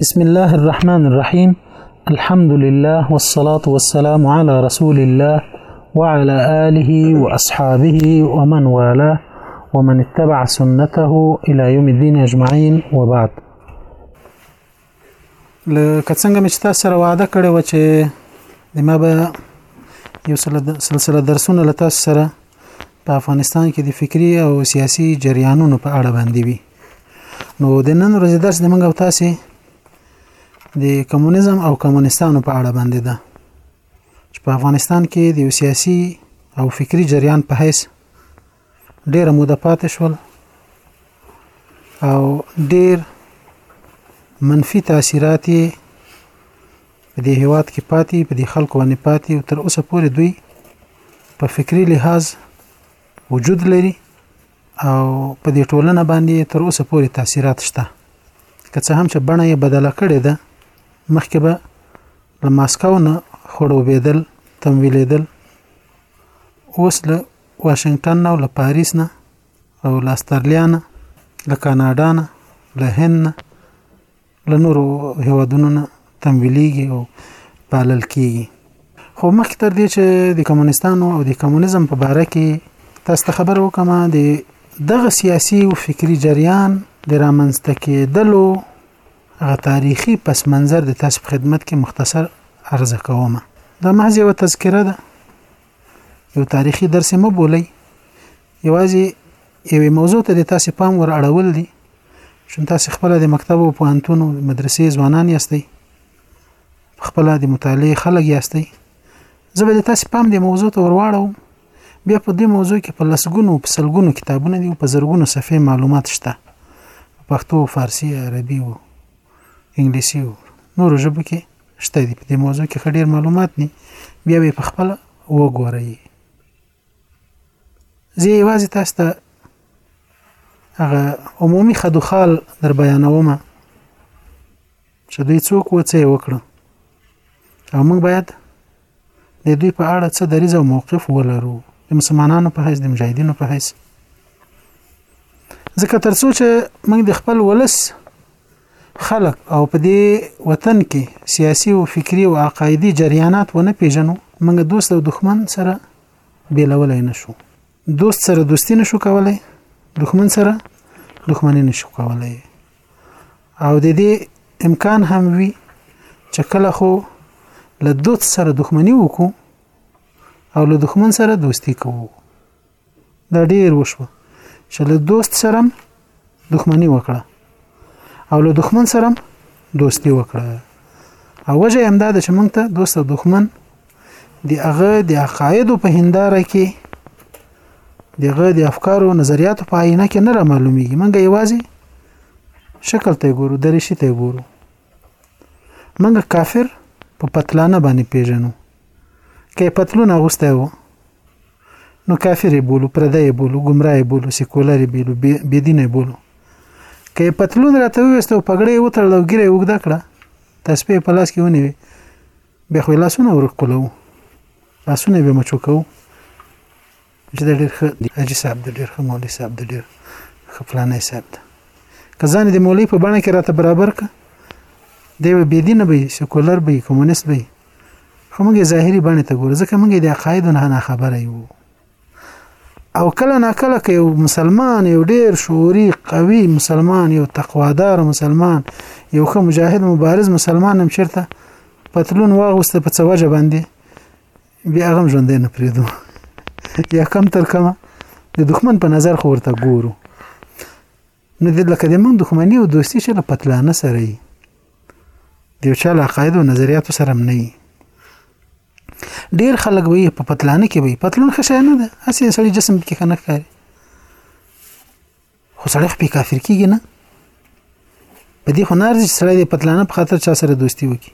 بسم الله الرحمن الرحيم الحمد لله والصلاة والسلام على رسول الله وعلى آله وأصحابه ومن والاه ومن اتبع سنته إلى يوم الدين أجمعين وبعد لکه څنګه مې تاسو سره وعده کړې و چې د ما به یو سلسله درسونه له تاسو سره په افغانستان کې د فکری او سیاسي جریانونو په اړه باندې وي نو د نن ورځې درس د منګه او تاسې د کمونیزم او کمونستانو په اړه باندې ده چې په افغانستان کې د سیاسي او فکری جریان په حیث ډېر موده پاتې شول او ډېر منفي تاثیرات په دې هیواد کې پاتې په دې خلکو باندې پاتې او تر اوسه پورې دوی په فکری لحاظ وجود لري او په دې ټولنه باندې تر اوسه پورې تاثیرات شته که څه هم چې بڼه یې بدله کړې ده مخکې به له ماسکو نه خړوبېدل تمویلېدل اوس له واشنگټن او له پاریس نه او له استرالیا نه له کاناډا نه له هند نه له نورو هیوادونو نه تمویلیږي او پالل کیږي خو مخکې تر دې چې د کمونستانو او د کمونیزم په باره کې تاسو ته خبر وکم د دغه سیاسي او فکری جریان د رامنځته کېدلو هغه تاریخي پس منظر د تاسو په خدمت کې مختصر عرضه کوم دا محض یو تذکره ده یو تاریخي درس مو بولی یوازې یوې موضوع ته د تاسې پام ور اړول دي چون تاسې خپله د مکتب او پوهنتون او مدرسې ځوانان یاستئ خپله د مطالعې خلک یاستئ زه به د تاسې پام د موضوع ته ورواړوم بیا په دې موضوع کې په لسګونو په سلګونو کتابونه دي او په زرګونو صفحې معلومات شته په پښتو فارسی عربي او انګلیسي او نورو ژبو کې شته دي په دې موضوع کې ډېر معلومات دي بیا به په خپله وګورئ زه یوازې تاسو ته هغه عمومي خدوخال در بیانوم چې دوی څوک و څه وکړو او موږ باید د دوی په اړه څه دریځ او موقف ولرو د مسلمانانو په حیث د مجاهدینو په حیث ځکه ترڅو چې موږ د خپل ولس خلک او په دې وطن کې سیاسي او فکري او عقایدي جریانات ونه پیژنو موږ دوست او دښمن سره بیلولای نه شو دوست سره دوستی نشو کولای دښمن سره دښمنی نشو کولای او د دې امکان هم وي چې کله خو له دوست سره دښمنی وکړو او له دښمن سره دوستی کوو دا ډیر وشو چې له دوست سره دښمنی وکړه او له دښمن سره دوستی وکړه او وجه هم دا ده چې موږ ته دوست او دښمن د هغه د عقایدو په هنداره کې دغه د افکار او نظریاتو په عینه کې نه را معلومیږي موږ یوازې شکل ته ګورو درشي ته ګورو موږ کافر په پتلانه باندې پیژنو کې پتلون اغوسته وو نو کافر یې بولو پردی یې بولو ګمراه یې بولو سیکولر یې بولو بې دین یې بولو که یې پتلون راته وویست او پګړې یې وتړل او ږیره یې اوږده کړه تسپې یې په لاس کې ونیوې بیا خو یې لاسونه ورښکلوو لاسونه یې بیا مچو کوو چې دا ډېر ښه دی حاجي صاحب دی ډېر ښه مولوي صاحب دی ډېر ښه فلانی صاحب دی که ځان یې د مولوي په بڼه کې راته برابر کړه دی به بېدینه به وي سیکولر به وي کمونیست به وي خو موږ ظاهري بڼه ته ګورو ځکه موږ د عقاید نه نه خبره یو او کله نا کله که یو مسلمان یو ډیر شعوري قوي مسلمان یو تقوادار مسلمان یو ښه مجاهد مبارز مسلمان هم چیرته پتلون واغوسته په څه وجه باندې بیا هغه ژوندې نه پریدو یا کم تر کمه د دښمن په نظر خو ورته ګورو نو د لکه د موږ دښمني او دوستي چې له پتلانه سره وي د یو چا له عقایدو او نظریاتو سره هم نه وي ډېر خلک به یې په پتلانه کې وي پتلون ښه شی نه ده هسې سړی جسم کې ښه نه ښکاري خو سړی خو پې کافر کېږي نه په دې خو نه ارزي چې سړی د پتلانه په خاطر چا سره دوستي وکړي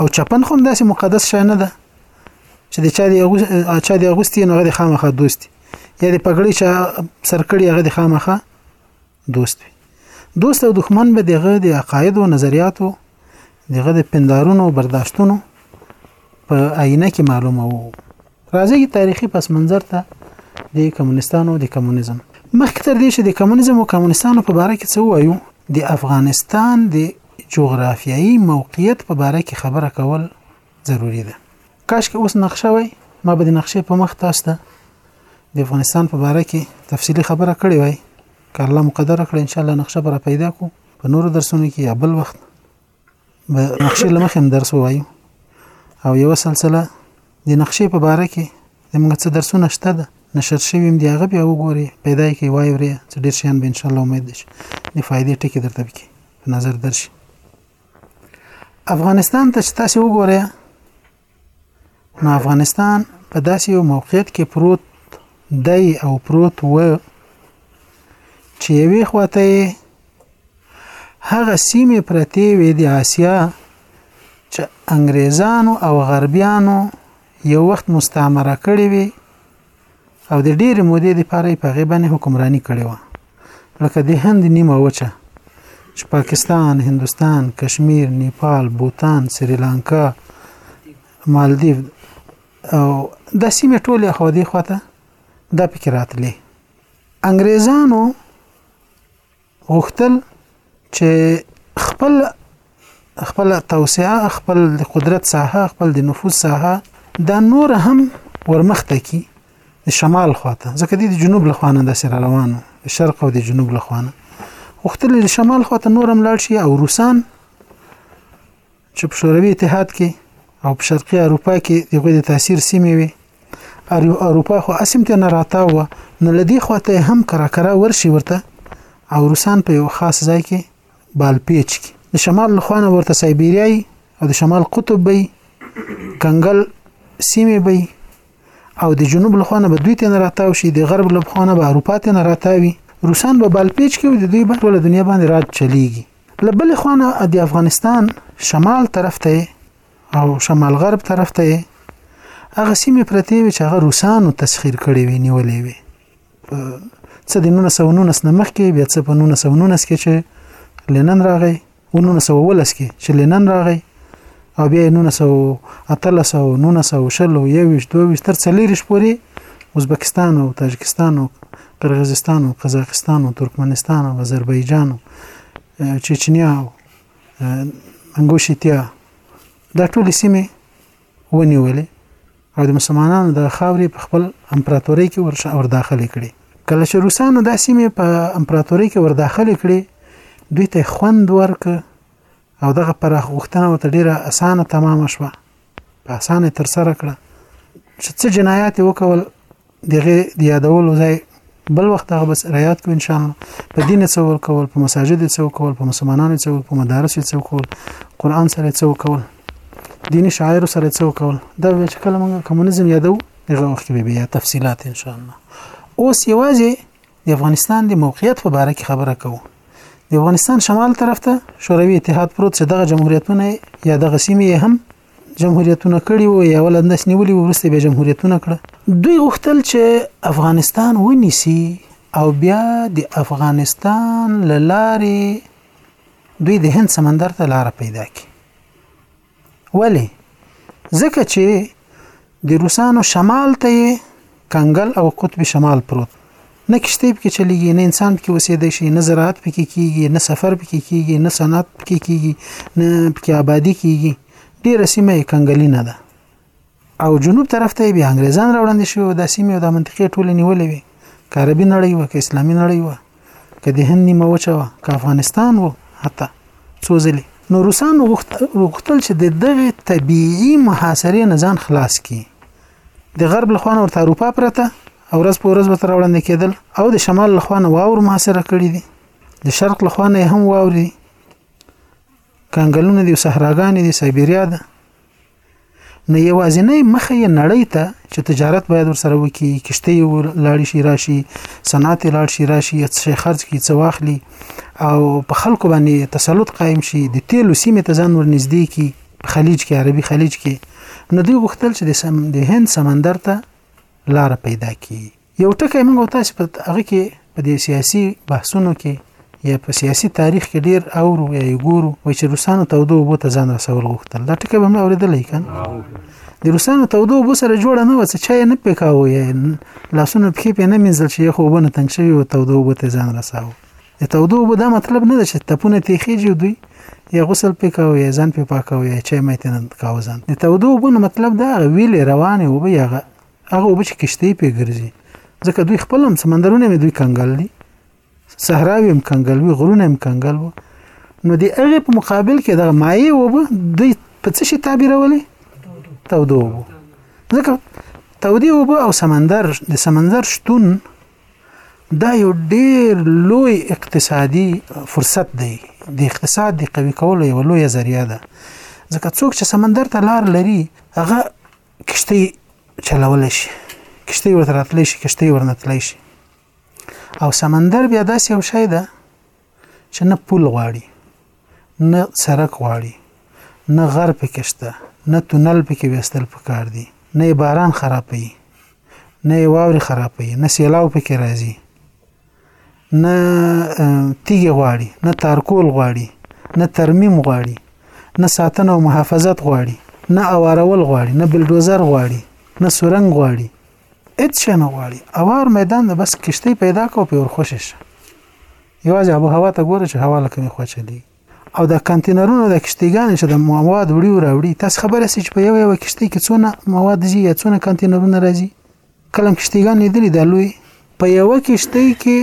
او چپن خو داسې مقدس شای نه ده چې د چا دی چا دی اغوستي نو هغه د خامخه دوستي یا د پګړې چا سرکړي هغه د خامخه دوست وي دوست او دښمن به دغه د عقاید او نظریاتو دغه د پندارونو او برداشتونو په آینه کې معلومه وو راځئ تاریخي پس منظر ته د کمونستانو او د کمونیزم مخکې تر دې چې د کمونیزم او کمونستانو په باره کې څه وایو د افغانستان د جغرافیایي موقعیت په باره کې خبره کول ضروری ده کاش که اوس نقشه وای ما به د نقشې په مخ تاسو ته د افغانستان په باره کې تفصیلی خبره کړې وای که الله مقدر کړ ان شاء الله نقشه به را پیدا کو په نورو درسونو کې یا بل وخت به نقشې لمخې هم درس وایو او یو سلسله د نقشې په باره کې زموږ څه درسونه شته ده نشر شوی هم دی هغه بیا وګوري پیدا یې کړئ وایې ورې څه ډېر شیان به انشاءالله امید شي د فایدې ټکي درته پکې په نظر درشي افغانستان ته چې تاسې وګورئ نو افغانستان په داسې یو موقعیت کې پروت دی او پروت و چې یوې خواته هغه سیمې پرتې وې د آسیا چې انګریزانو او غربیانو یو وخت مستعمره کړې وي او د ډېرې مودې لپاره یې په هغې باندې حکمراني کړې وه لکه د هند نیمه وچه چې پاکستان، هندوستان، کشمیر، نیپال، بوتان، سریلانکا، مالدیو او دا سیمې ټولې خو دې خواته دا پکې راتلې انګريزانو غوښتل چې خپل خپل توسعه خپل د قدرت ساحه خپل د نفوذ ساحه دا نور هم ورمخته کی د شمال خواته ځکه د جنوب له خوانه د سره روانو د شرق او د جنوب له خوانه وختل د شمال خواته نورم لاړ شي او روسان چې په شوروي اتحاد کې او په شرقي اروپا کې د غوې د تاثیر سیمې وي اروپا خو اسیم ته نه راتاو و نو لدی خواته هم کرا کرا ورشي ورته او روسان په یو خاص ځای کې بالپیچ کې د شمال لخوانه ورته سایبیریای او د شمال قطب بی کنګل سیمې بی او د جنوب لخوانه به دوی ته نه راتاو شي د غرب لخوانه به اروپا ته نه راتاوي روسان به بالپیچ کې د دوی بټوله دنیا باندې راج چلیږي له بلې خوا نه د افغانستان شمال طرف ته او شمال غرب طرف ته هغه سیمې پرتې وي چې هغه روسانو تسخیر کړې وي نیولې وي څه د 1919 نه مخکې بیا څه په 1919 کې چې لینن راغی و 1919 کې چې لینن راغی او بیا 1913 او 1920 او 21 تر 40 پورې ازبکستان او تاجکستان او قرغزستان او قزاقستان او ترکمنستان او آذربایجان او چچنیا او انګوشتیا دا ټول سیمه ونیولې او د مسلمانانو د خاورې په خپل امپراتوري کې ورشه اور داخلي کړي کله چې روسانو دا سیمه په امپراتوري کې ور داخلي کړي دوی ته خوند ورک او دغه پراخ غوښتنه ورته ډیره اسانه تمام شوه په اسانه تر سره کړه چې څه جنایات وکول دغه د یادولو ځای بل وخت هغه بس رایات کو ان شاء الله په دین څه ور کول په مساجد څه ور کول په مسلمانانو څه ور په مدارس څه ور کول قران سره څه ور کول دیني شاعر سره څه ور کول دا چې کله موږ کمونیزم یادو دغه وخت به بیا تفصيلات ان شاء الله اوس یوازې د افغانستان د موقعیت په اړه کې خبره کوو د افغانستان شمال طرف ته شوروي اتحاد پروت چې دغه جمهوریتونه یا دغه سیمې هم جمهوریتونه کړي وو یا ولندس نیولي ورسته به جمهوریتونه کړه دوی غوښتل چې افغانستان ونیسي او بیا د افغانستان لارې دوی د هند سمندر ته لار پیدا کړي ولې؟ ځکه چې د روسانو شمال ته یې کنګل او قطب شمال پروت نه کشته پکې چلیږي نه انسان پکې اوسېدای شي نه زراعت پکې کیږي نه سفر پکې کیږي نه صنعت پکې کیږي نه پکې آبادی کیږي ډیره سیمه یې کنګلینه ده او جنوب طرف ته بیا انګریزان راوړاندې شوی او د سیمې او د منطقې ټولې نیولې وي که عربي نړۍ وه که اسلامي نړۍ وه که د هند نیمه وچه وه که افغانستان وو حتی څو ځلې نو روسان غوښتل چې د دغه طبیعي محاصرې نه ځان خلاص کړي د غرب له خوا ورته اروپا پرته او ورځ په ورځ به تر وړاندې کېدل او د شمال له خوا واور محاصره کړي دي د شرق له خوا هم واوري کانګلونه دي صحراګانې دي سایبیریا ده نو یوازینۍ مخه یې نړۍ ته چې تجارت باید ورسره وکړي کشته یې لاړې شي راشي صنعت یې لاړ شي راشي څه خرج کړي څه واخلي او په خلکو باندې تسلط قایم شي د تیلو سیمې ته ځان ورنږدې کړي په خلیج کې عربي خلیج کې نو دوی غوښتل چې د هند سمندر ته لار پیدا کړي یو ټکی موږ او تاسو په هغه کې په دې سیاسي بحثونو کې یا په سیاسي تاریخ کې ډیر اورو یا یې ګورو وای چې روسانو تودو اوبو ته ځان رسول غوښتل دا ټکی به مې اورېدلی که د روسانو تودو اوبو سره جوړه نه وه څه چا یې نه پېکاوه یا لاسونه پښې پې نه مینځل چې یخو اوبه نه تنګ شوي و تودو اوبو ته ځان رساوه د تودو اوبو دا مطلب نه ده چې تپونه تېخېږي دوی یا غسل پې کاوه یا ځان پې پاکاوه یا چای مې ته نه کاوه ځان د تودو اوبو نه مطلب دا ویلې روانې اوبه یا هغه اوبه چې کشتۍ پې ګرځي ځکه دوی خپل هم سمندرونه مې دوی کنګل دي صحراوي هم کنګل وي غرونه هم کنګل وو نو د هغه په مقابل کې دغه مایع وبه دوی په څه شي تعبیرولې تودو وبو ځکه تودې وبه او سمندر د سمندر شتون دا یو ډیر لوی اقتصادي فرصت دی د اقتصاد د قوي کولو یو لوی ذریعہ ده ځکه څوک چې سمندر ته لار لري هغه کشتۍ چلولی شي کشتۍ ورته راتلی شي کشتۍ ورنه تلی شي او سمندر بیا داسې یو شی ده چې نه پول غواړي نه سرک غواړي نه غر پکې شته نه تونل پکې وېستل پکار دي نه باران خرابوي نه واورې خرابوي نه سیلاو پکې راځي نه تیږې غواړي نه تارکول غواړي نه ترمیم غواړي نه ساتنه او محافظت غواړي نه اوارول غواړي نه بلډوزر غواړي نه سورنګ غواړي هیڅ شی نه غواړي اوار میدان د بس کشتۍ پیدا کو په ورخوشې شه یوازې ابو هوا ته ګوره چې هوا له کومې خوا چلیږي او د کانتینرونو د کشتیګان چې د مواد وړي او راوړي تاسو خبره سي چې په یو یو کشتۍ کې څونه مواد دي یا څونه کانتینرونه راځي کلم کشتیګان لیدلې د لوی په یو کشتۍ کې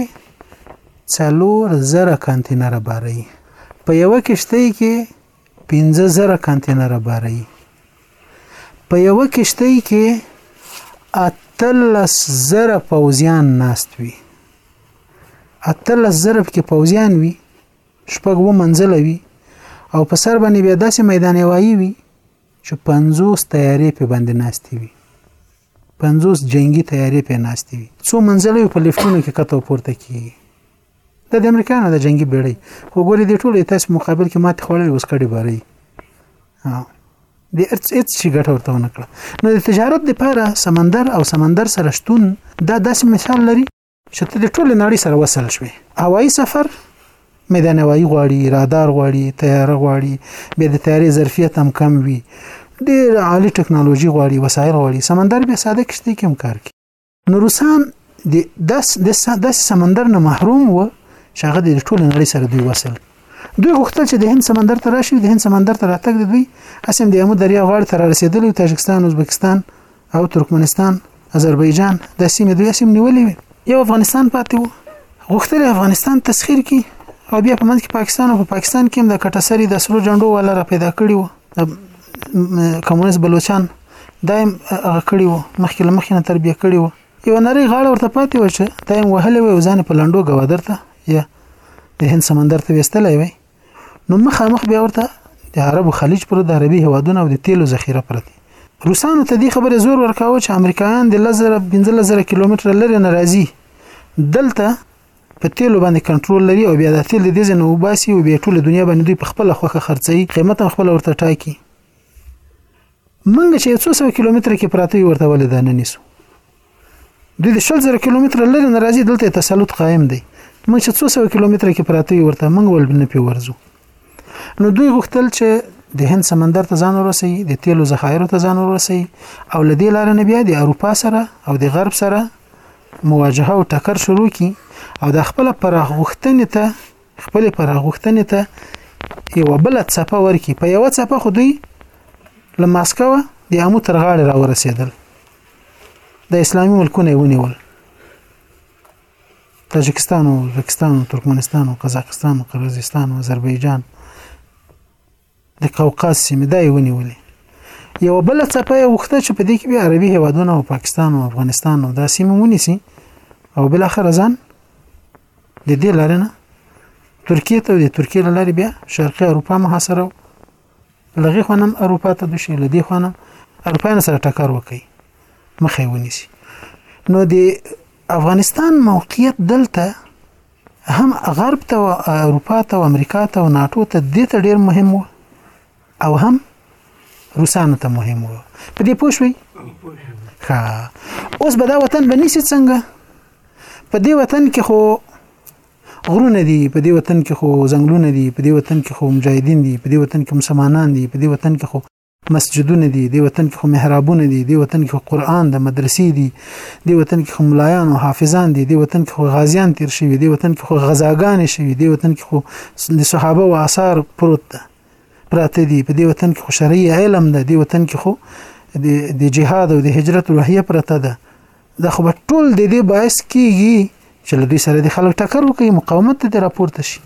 څلور زره کانتینر باري په یو کشتۍ کې 15000 کانتینر باري په یو کشتۍ کې اتلس زره پوزیان ناست وي اتلس زره کې پوزیان وي شپږ اووه منزله وي او په سر باندې بیا داسې میدان هوایی وي چې پنځوس تیارې په باندې ناستې وي پنځوس جنگي تیارې په ناستې وي څو منزله وي په لیفټونو کې کته پورته کیږي دا د امریکانو د جنگي بیړۍ خو ګوري د ټولو تاسو مقابل کې ماته خوړلې اوس کډي باري د ارڅ اټ شي ګټه ورته ونه کړه نو د تجارت لپاره سمندر او سمندر سره شتون دا داسې مثال لري چې ته د ټولې نړۍ سره وصل شوې هوایي سفر میدان هوایي غواړي رادار غواړي تیاره غواړي بیا د تیارې ظرفیت هم کم وي ډېر عالی ټکنالوژي غواړي وسایل غواړي سمندر بیا ساده کشتي کې هم کار کوي نو روسان د داس د سمندر نه محروم و چې هغه د ټولې نړۍ سره دوی وصل دوی غوښتل چې د هند سمندر ته راشي د هند سمندر ته راتګ د دوی اسیم د یمو دریا غاړې ته رسیدل او تاجکستان ازبکستان او ترکمنستان اذربایجان د سیمې دوی سیم نیولې وي یو افغانستان پاتې وو غوښتل افغانستان تسخير کی او بیا په منځ کې پاکستان او په پاکستان کې هم د کټسری د سرو جنډو والا را پیدا کړی وو د کمونست بلوچستان دایم هغه کړی وو مخکې لمخې نه تربیه کړی وو یو نری غاړه ورته پاتې و چې دایم وهلې وي ځان په لندو غوادرته یا د هند سمندر ته وستلې وي نو مخامخ بیا ورته د عربو خلیج پر د عربي هوادونو او د تیلو ذخیره پرتی روسانو ته دې خبره زور ورکاوه چې امریکایان د لزر 15000 کیلومتر لري ناراضي دلته په تیلو باندې کنټرول لري او بیا د تیل د دې ځنه وباسي او بیا ټول دنیا باندې دوی په خپل خوخه خرڅي قیمت هم خپل ورته ټاکي موږ چې یو څو سوه کیلومتره کې پراته یو ورته ولې دا نه نیسو دوی د شل زره کیلومتره لرې نه راځي دلته تسلط قایم دی موږ چې څو سوه کیلومتره کې پراته یو ورته موږ ول نه پی ورځو نو دوی غوښتل چې د هند سمندر ته ځان ورسي د تیلو ذخایرو ته ځان ورسي او لدې لار نه بیا د اروپا سره او د غرب سره مواجهه او ټکر شروع کی او د خپل پراخ غوښتنې ته خپل پراغښتنې ته یو بل څپه ورکی په یو څپه خو دوی له ماسکو د امو تر غاړې را ورسېدل د اسلامي ملکونه ونیول تاجکستان او پاکستان او ترکمنستان او قزاقستان او قرغیزستان او آذربایجان د قوقاز سیمې دا یې ونیولې یوه بله څپه یې غوښته چې په دې کې بیا عربي هیوادونه او پاکستان او افغانستان او دا سیمې ونیسي او بل اخر ځان د دې لارې نه ترکیه ته د ترکیه لارې بیا شرقي اروپا محاصره لغې خونم اروپا ته د شي لدی خونم اروپا نه سره ټکر وکي مخې ونیسي نو د افغانستان موقعیت دلته هم غرب ته او اروپا ته او امریکا ته او ناتو ته دې ته ډیر مهم وو او هم روسانو ته مهم وو په دې پوه شوي ښه اوس به دا وطن به نیسي څنګه په دې وطن کې خو غرونه دي په دې وطن کې خو ځنګلونه دي په دې وطن کې خو مجاهدین دي په دې وطن کې مسلمانان دي په دې وطن کې خو مسجدونه دي دی وطن کې خو محرابونه دي دی وطن کې خو قران د مدرسې دي دی وطن کې خو ملایان او حافظان دي دی وطن کې خو غازیان تیر شوی دی وطن کې خو غزاګان شوی دی وطن کې خو د صحابه او آثار پروت ده پراته دي په دې وطن کې خو شرعي علم ده دی وطن کې خو د جهاد او د هجرت روحیه پرته ده دا خو ټول د دې باعث کیږي چې له دوی سره د خلک ټکر وکړي مقاومت ته راپورته شي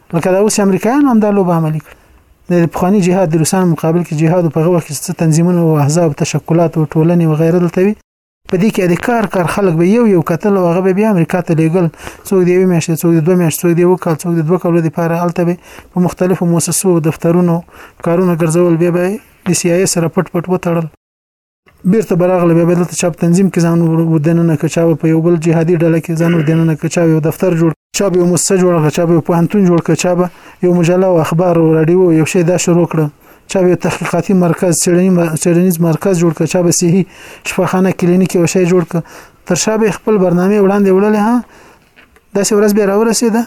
لکه دا اوس امریکایانو هم دا لوبه عملي کړه د پخوانی جهاد د روسانو مقابل کې جهاد په هغه وخت کې څه تنظیمونه او احزاب تشکلات او ټولنې و غیره دلته وي په دې کې د کار کار خلک به یو یو قتل او هغه به بیا امریکا ته لیږل څوک دی میاشت څوک دی دوه میاشت څوک دی وکړ څوک دی دوه کال لپاره الته به په مختلفو موسسو دفترونو کارونه ګرځول بیا به د سی آی سره پټ پټ وتړل بیرته براغله بیا دلته چاپ تنظیم کې ځان ودننه کچا په یو بل جهادي ډله کې ځان ودننه کچا یو دفتر جوړ چا به مؤسسه جوړه کړه چا به پوهنتون جوړ کړه چا به یو مجله او اخبار او رادیو یو شی دا شروع کړه چا به تحقیقاتي مرکز چېړنیز مرکز جوړ کړه چا به صحي شفاخانه کلینیک یو شی جوړ کړه تر شا به خپل برنامه وړاندې وړلې ها داسې ورځ به راورسېده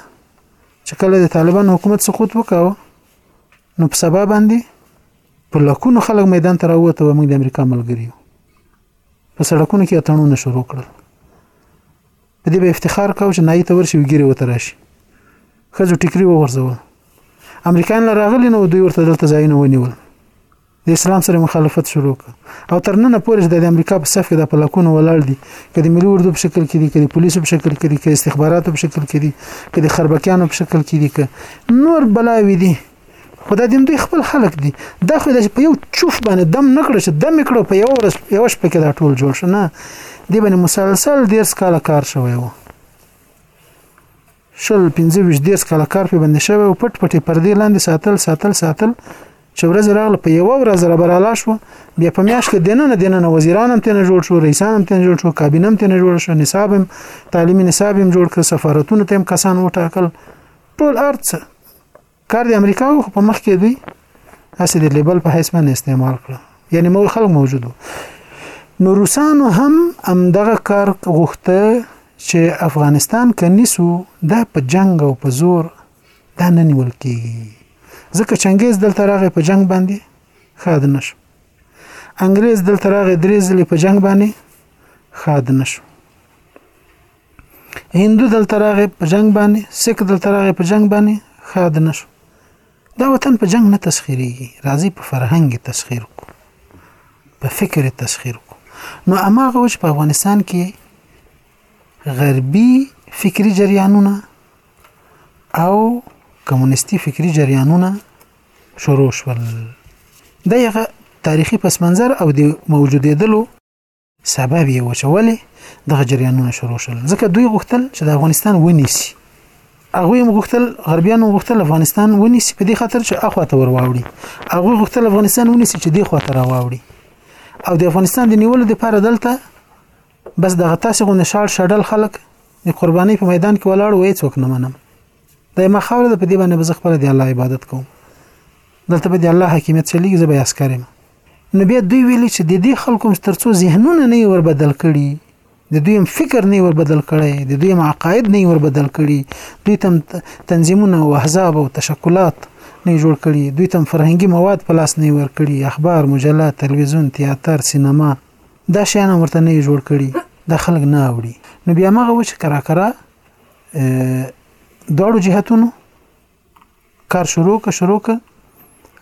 چې کله د طالبان حکومت سقوط وکاوه نو په سبا باندې په لکونو خلک میدان ته راووته و موږ د امریکا ملګري یو په سړکونو کې اتڼونه شروع کړل په دې به افتخار کاوه چې نایي ته ورشي وګیري وته راشي ښځو ټیکري وغورځول امریکایان له راغلي نو دوی ورته دلته ځایونه ونیول د اسلام سره مخالفت شروع کړ او تر نن پورې د امریکا په صف کې د پلاکونو ولاړ دي کله د ملي اردو په شکل کې دي کله د پولیسو په شکل کې دي کله استخباراتو په شکل کې دي کله د خربکیانو په شکل کې دي که نور بلاوي دي خو دا دین دوی خپل خلک دي دا خو د په یو چوف باندې دم نه کړو چې دم کړو په یو ورځ یو شپه کې دا ټول جوړ شنه دی باندې مسلسل ډیر سکال کار شوی وو شل 15 ډیر سکال کار په باندې شوی او پټ پټې پردې لاندې ساتل ساتل ساتل چې ورځ راغله په یو ورځ را براله شو بیا په میاشت کې دنه دنه وزیران هم تنه جوړ شو رئیسان هم تنه جوړ شو کابینه هم تنه جوړ شو نصاب هم تعلیمي نصاب هم جوړ کړ سفارتونو ته هم کسان وټاکل ټول ارڅ کار د امریکا خو په مخ کې دوی هسې د لیبل په حیث باندې استعمال کړ یعنی مو خلک موجودو نو روسانو هم امدغه کار غوښته چې افغانستان کنيسو دا په جنگ او په زور دا نه نیول کیږي ځکه چنګیز دلته راغی په جنگ باندې خاد نشو انګريز دلته راغی درې ځلې په جنگ باندې خاد نشو هندو دلته راغی په جنگ باندې سک دلته راغی په جنگ باندې خاد نشو دا وطن په جنگ نه تسخیریږي راځي په فرهنګ تسخیر کو په فکر تسخیر کو نو اماغه وش په افغانستان کې غربي فکری جریانونه او کمونیستي فکری جریانونه شروع شول دغه تاریخي پس منظر او د موجودېدلو سبب یې و چې ولې دغه جریانونه شروع شول ځکه دوی غوښتل چې د افغانستان ونیسي هغه هم غوښتل غربیانو غوښتل افغانستان ونیسي په دې خاطر چې اخوا ته ورواوړي هغه غوښتل افغانستان ونیسي چې دې خوا ته راواوړي او د افغانستان د نیولو لپاره دلته بس دغه تاسو غو نشاړ شډل خلک د قرباني په میدان کې ولاړ وې څوک نه منم د ما خاور د په دې باندې بز خپل د الله عبادت کوم دلته به د الله حکیمت چلیږي زه به عسکرم نو بیا دوی ویلي چې د دې خلکو هم تر څو ذهنونه نه یې ور بدل کړي د دوی هم فکر نه ور بدل کړی د دوی هم عقاید نه ور بدل کړي دوی تم تنظیمونه او احزاب او تشکلات نه جوړ کړي دوی تم فرهنګي مواد په لاس نه ور کړي اخبار مجله تلویزیون تیاتر سینما دا شیان ورته نه جوړ کړي دا خلک نه اوړي نو بیا مغه و چې کرا کرا دواړو جهتونو کار شروع که شروع که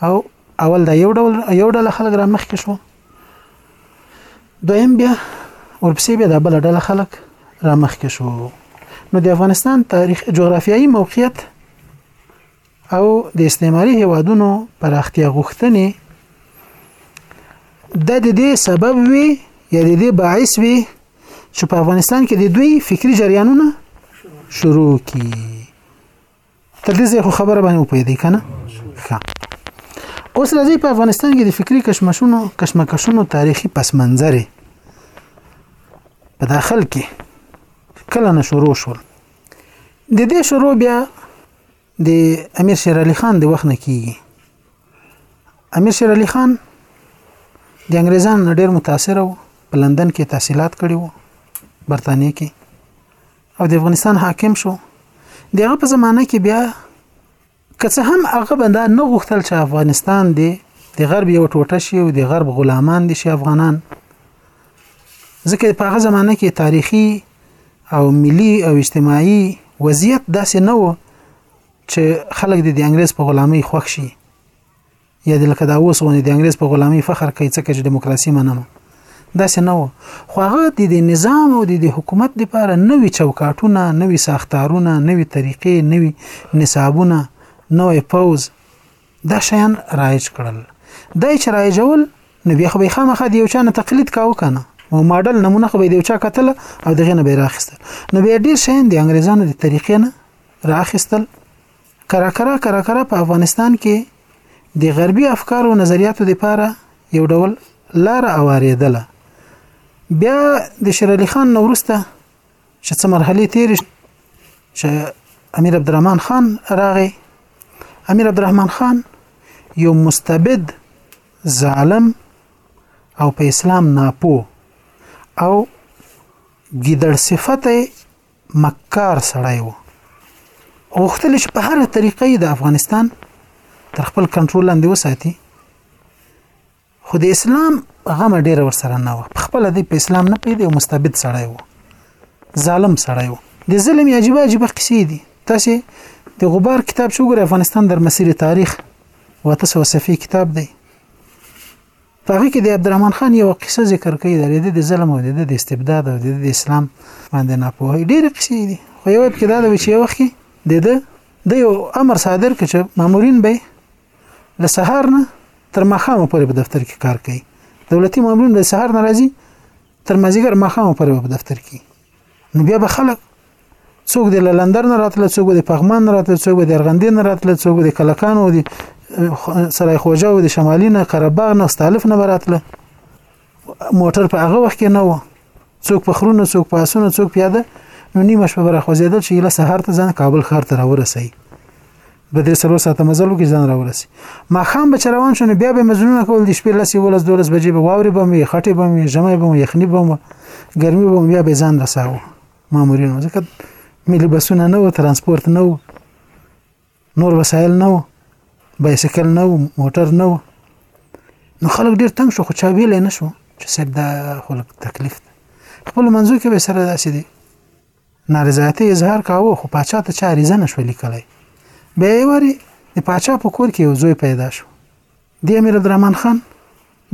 او اول دا یو ډول یو ډول خلک را مخ کې شو دویم بیا ورپسې بیا د بل ډول خلک را مخ کې شو نو د افغانستان تاریخ جغرافیایي موقعیت او د استعماري هوادونو پراختیا غوښتنې د دې سبب وي یا د دې باعث وي چې په افغانستان کې د دوی فکری جریانونه شروع کی تر دې خو خبره باندې وپېدې کنه ښه اوس راځي په افغانستان کې د فکری کشمشونو کشمکشونو تاریخي پس منظر په داخل کې کله نه شروع شول د دې شروع بیا د امیر شیر علي خان د وخت نه کیږي امیر شیر علي خان د انګریزان ډیر متاثر و په لندن کې تحصیلات کړی و برتانیې کې او د افغانستان حاکم شو دغه په زمانه کې بیا که څه هم هغه بنده نه غوښتل چې افغانستان دی د غرب یو ټوټه شي او د غرب غلامان دي شي افغانان ځکه په هغه زمانه کې تاریخي او ملي او اجتماعي وضعیت داسې نه و چې خلک د انګريز په غلامۍ خوښ شي یا دې لکه دا اوس غوندې د انګرېز په غلامۍ فخر کوي څکه چې دیموکراسي منم داسې نه و خو هغه د دې نظام او د دې حکومت لپاره نوي چوکاټونه نوي ساختارونه نوي طریقې نوي نصابونه نوې پوز دا شیان رایج کړل دا چې رایجول نو بیا خو به خامخا د یو چا نه تقلید کاوه کنه او ماډل نمونه خو به د یو چا کتل او دغه نه به راخستل نو بیا ډیر شیان د انګریزانو د طریقې نه راخستل کراکرا کراکرا په افغانستان کې د غربي افکار او نظریاتو لپاره یو ډول لار اواریدله بیا د شیر علي خان نورسته چې څه مرحله تیر چې امیر عبدالرحمن خان راغی امیر عبدالرحمن خان یو مستبد ظالم او په اسلام ناپو او ګیدړ صفته مکار سړی و غوښتل چې په هر طریقه د افغانستان تر خپل کنټرول لاندې وساتي خو د اسلام غم ډیر ور سره نه و خپل د اسلام نه پیدا او مستبد سړی و ظالم سړی و د ظلم عجیب عجیب قصې دي تاسو د غبار کتاب شو ګره افغانستان در مسیر تاریخ وتسو صفحه کتاب دی په هغه کې د عبدالرحمن خان یو قصه ذکر کوي د دې د ظلم او د دې د استبداد او د دې د اسلام باندې ناپوهي ډېرې قصې دي خو یو په کې دا د چې وخت کې د د د یو امر صادر کړ چې مامورین به له سهار نه تر ماښامه پورې په دفتر کې کار کوي دولتي مامورین له سهار نه راځي تر مازیګر ماښامه پورې په دفتر کې نو بیا به خلک څوک د لندر نه راتله څوک د پغمان نه راتله څوک د ارغندې نه راتله څوک د کلکان او د سرای خوجه او د شمالي نه قرباغ نه ستالف نه راتله موټر په هغه وخت کې نه و څوک په خرونه څوک په اسونه څوک پیاده نو نیمه شپه را خوځېدل چې له سهار ته ځان کابل ښار ته راورسي به درې سلو ساعته مزلو کې ځان راورسي ما خام به روان شونه بیا به مزلونه کول د شپې لسې ولس دولس بجې به واورې به مې خټې به مې ژمې به مې یخني به مې ګرمي به مې بیا به ځان رساو مامورینو ځکه ملي بسونه نه و ترانسپورت نه و نور وسایل نه و بایسکل نه و موټر نه و نو خلک ډیر تنگ شو خو چا ویلې نه شو چې صاحب دا خلک تکلیف ده خپل منځو کې به سره داسې دي نارضایتۍ اظهار کاوه خو پاچا ته چا عریضه نشوه لیکلی. بیا یې واري د پاچا په کور کې یو زوی پیدا شو. دې امیر عبدالرحمن خان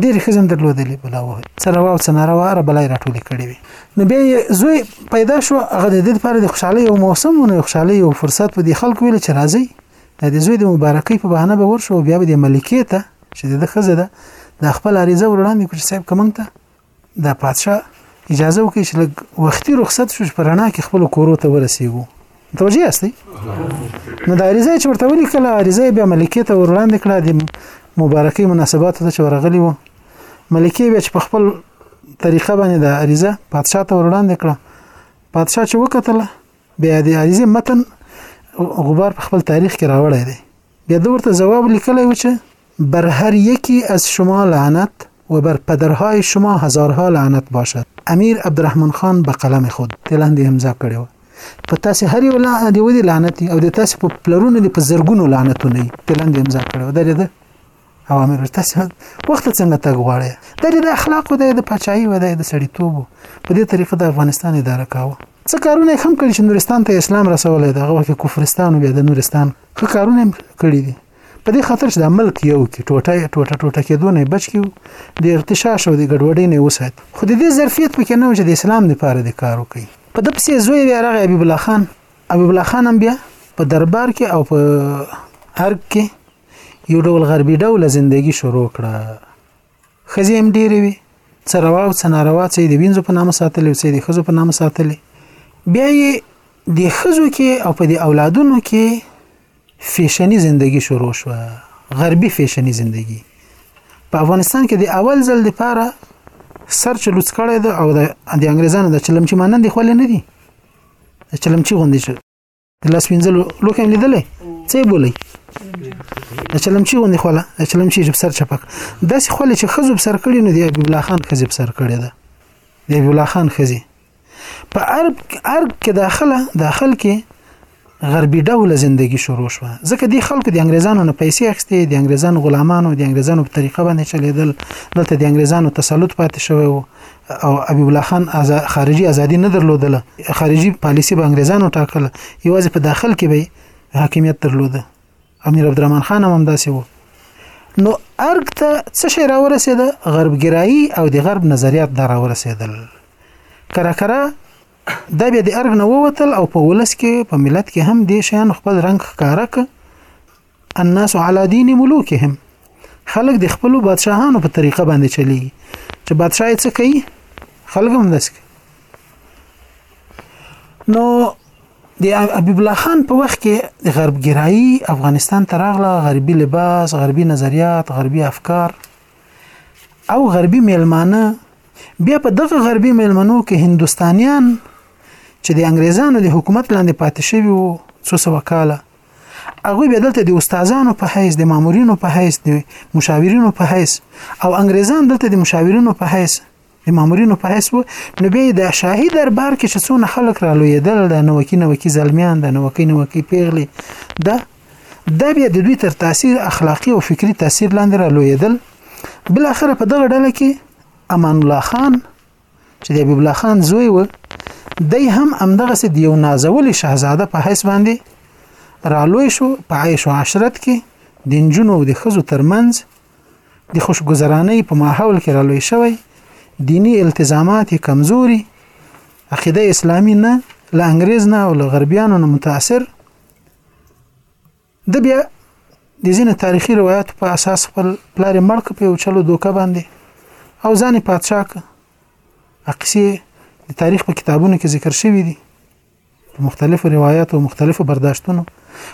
ډېرې ښځې هم درلودلې بلا وه څه روا او څه ناروا هره بلا یې راټولې کړې وي نو بیا یې زوی پیدا شو هغه د دې لپاره د خوشحالۍ یو موسم و نو خوشحالۍ یو فرصت و د خلکو ویل چې راځئ دا د زوی د مبارکۍ په بهانه به ورشو بیا به د ملکې ته چې د ښځه ده د خپل عریضه وړاندې کړي صاحب کومنګ ته دا پادشاه اجازه وکړي چې لږ وختي رخصت شو چې په رڼا کې خپل کورو ته ورسیږو توجه یاستئ نو د عریضه چې ورته ولیکله عریضه بیا ملکې ته وړاندې کړه د مبارکۍ مناسباتو ته چې ورغلی و ملکې بیا چې په خپل طریقه باندې د عریضه پادشاه ته وړاندې کړه پادشاه چې وکتله بیا د عریضه متن غبار په خپل تاریخ کې راوړی دی بیا ده ورته ځواب لیکلی و چې بر هر یکی از شما لعنت و بر پدرهای شما هزارها لعنت باشد امیر عبدالرحمن خان به قلم خود د لاندې امضا کړې وه په تاسې هر یو لا دی ودی لعنت او د تاسې په پلرونو دی په زرګونو لعنتونه دی لاندې امضا کړې وه دا ده اوامر تاسو وخت څنګه تګ غواړي د دې د اخلاقو د د پچای و د سړیتوب په دې طریقه د افغانستان اداره کاوه څه کارونه هم کړی چې نورستان ته اسلام رسولې دغه وخت کفرستان بیا د نورستان خو کارونه هم کړی دي په دې خاطر چې د ملک یو کې ټوټه ټوټه ټوټه کېدو نه بچ کیو د ارتشاش او د ګډوډۍ نه وسات خو د دې ظرفیت پکې نه و چې د اسلام لپاره د کار وکړي په د پسې زوی بیا راغی ابي بلا خان ابي بلا خان هم بیا په دربار کې او په ارګ کې یو ډول غربي ډوله زندگی شروع کړه خزي هم ډېرې وي څه روا او څه ناروا څه د وینځو په نامه ساتلې او څه د خزو په نامه ساتلې بیا یې د خزو کې او په د اولادونو کې فیشنی زندگی شروع شو غربي فیشنی زندگی په افغانستان کې د اول ځل لپاره سر چلوڅ کړی او د انګريزانو د چلمچي مانند خو نه دي چلمچي غوندي د لاس وینځلو لوښی هم لیدلی څه یې بولئ د چلمچي غوندې خوله د چلمچي چې په سر چپک داسې خولې چې ښځو په سر کړي نو د حبیب الله خان ښځې په سر کړې ده د حبیب الله خان ښځې په ارګ ارګ کې داخله داخل کې غربي ډوله زندگی شروع شوه ځکه دی خلکو د انګریزانو نه پیسې اخستې د انګریزانو غلامانو د انګریزانو په طریقه باندې چلیدل دلته د انګریزانو تسلط پاتې شوی وو او ابي الله خان خارجي ازادي نه درلودله خارجي پالیسی به انګريزانو ټاکله یوازې په داخل کې به حاکمیت درلوده امیر عبدالرحمن خان هم داسې وو نو ارګ ته څه شی راورسېده غربګرایي او د غرب نظریات دا راورسېدل کرا کرا دا بیا د ارګ نه ووتل او په ولس کې په ملت کې هم دې شیان خپل رنګ ښکاره ک الناس على دين ملوکهم خلک د خپل بادشاهانو په طریقه باندې چلی چې بادشاہ یې څه کوي خلک هم داسې کوي نو د ابي بلا خان په وخت کې د غربګرایي افغانستان ته راغله غربي لباس غربي نظریات غربي افکار او غربي میلمانه بیا په دغه غربي میلمنو کې هندستانیان چې د انګریزانو د حکومت لاندې پاتې شوي وو څو سوه کاله هغوی به دلته د استادانو په حیث د مامورینو په حیث د مشاورینو په حیث او انګریزان دلته د مشاورینو په حیث د مامورینو په حیث وو نو به د شاهي دربار کې چې څونه خلک را لویدل د نوکی نوکی زلمیان د نوکی نوکی پیغلې د د بیا د دوی تر تاثیر اخلاقی او فکری تاثیر لاندې را لویدل بل اخر په دغه ډله کې امان الله خان چې د حبیب الله خان زوی و دی هم همدغه سي دیو نازولي شهزاده په حیث باندې رالوی شو په عیش او عشرت کې د نجونو او د خزو ترمنځ د خوشګذرانۍ په ماحول کې رالوی شوی دینی التزامات کمزوري عقیده اسلامی نه له انګریز نه او له غربیانو نه متاثر د بیا د ځینې تاریخي روایتو په اساس خپل پلار یې مړ کړ په یو چلو دوکه باندې او ځان یې پادشا کړ اقصې د تاریخ په کتابونو کې ذکر شوی دی په مختلفو روایتو او مختلفو برداشتونو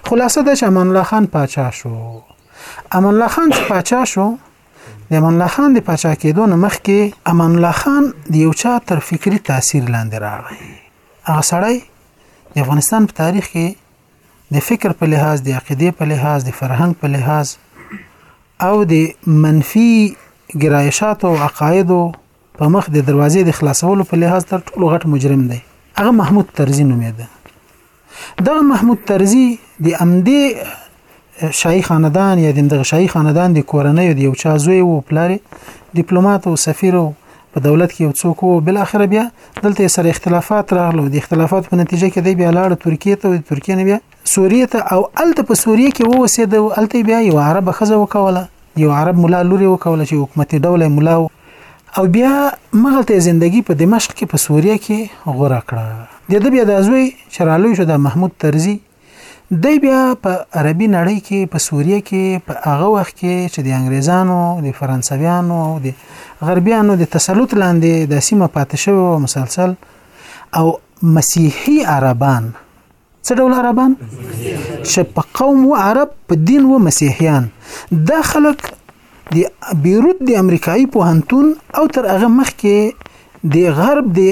خلاصه دا چې امان الله خان پاچا شو امان الله خان چې پاچا شو د امان الله خان د پاچا کېدو نه مخکې امان الله خان د یو چا تر فکری تاثیر لاندې راغی هغه سړی د افغانستان په تاریخ کې د فکر په لحاظ د عقیدې په لحاظ د فرهنګ په لحاظ او د منفي ګرایشاتو او عقایدو په مخ د دروازې د خلاصولو په لحاظ تر ټولو غټ مجرم دی هغه محمود طرزي نومېده دغه محمود طرزي د امدې شاهي خاندان یا د دغه شاهي خاندان د کورنۍ د یو چا زوی وو پلار ډیپلوماټ او سفیر او په دولت کې یو څوک وو بل اخر بیا دلته سره اختلافات راغلو د اختلافات په نتیجه کې دی بیا لاړ ترکیه ته او ترکیه نه بیا سوریه ته او الته په سوریه کې وو سید او الته بیا یو عرب خزه وکوله یو عرب مولا لوري وکوله چې حکومت ډول مولا او بیا مغلته زندگی په دمشق کې په سوریه کې غوړه کړه د دې بیا د ازوی چرالوی شو د محمود ترزی دی بیا په عربي نړۍ کې په سوریه کې په هغه وخت کې چې د انګریزانو د فرانسویانو او د غربیانو د تسلط لاندې د سیمه پاتې شوی او مسلسل او مسیحي عربان څه ډول عربان چې په قوم و عرب په دین و مسیحیان دا خلک د بیروت د امریکایي پوهنتون او تر هغه مخکې د غرب د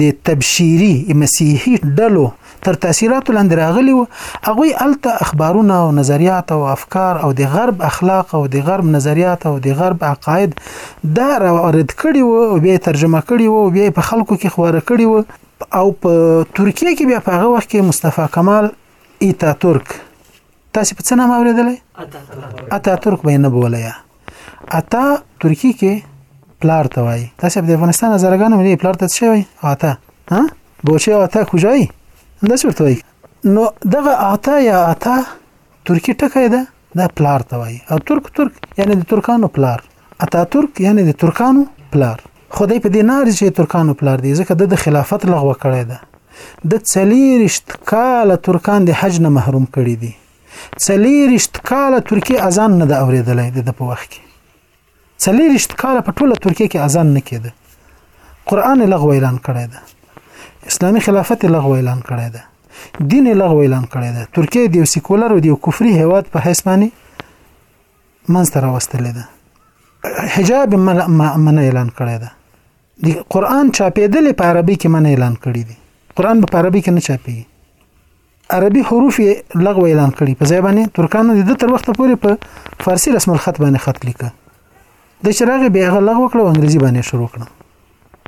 د تبشیری مسیحي ډلو تر تاثیراتو لاندې راغلي وو هغوی الته اخبارونه او نظریات او افکار او د غرب اخلاق او د غرب نظریات او د غرب عقاید دا رد کړي وو او بیا ترجمه کړي وو او بیا په خلکو کې خواره کړي وو او په ترکیه کې بیا په هغه وخت کې مصطفی کمال ایتاتورک تاسو په څه نام اوریدلې اتا ترک به نه بولیا اتا ترکی کې پلار ته وای تاسو د افغانستان زرګانو ملي پلار ته څه وای اتا ها بوچه اتا کوجای دا څورته وای نو دغه اتا یا اتا ترکی ټکی ده دا پلار ته وای او ترک ترک یعنی د ترکانو پلار اتا ترک یعنی د ترکانو پلار خو دی په دې نه ارزي چې ترکانو پلار دی ځکه د خلافت لغوه کړی ده د څلیرشت کاله ترکان د حج نه محروم کړي دي څلیرشت کاله ترکی اذان نه د اوریدلې د په وخت کې څلیرشت کاله په ټوله ترکیه کې اذان نه کېده قران لغوه اعلان کړی ده اسلامي خلافت لغوه اعلان کړی ده دین لغوه اعلان کړی ده ترکیه د سیکولر او د کفري هواد په حساب باندې منځ ته راوستلې ده حجاب منع اعلان کړی ده د قران چاپېدل په عربي کې منع اعلان کړی دي قران په عربي کې نه چاپېږي عربي حروف لغو اعلان کړي په ځای باندې ترکانو د تر وخت پورې په فارسی رسم الخط باندې خط لیکه د چراغ بیا هغه لغو کړو انګریزي باندې شروع کړو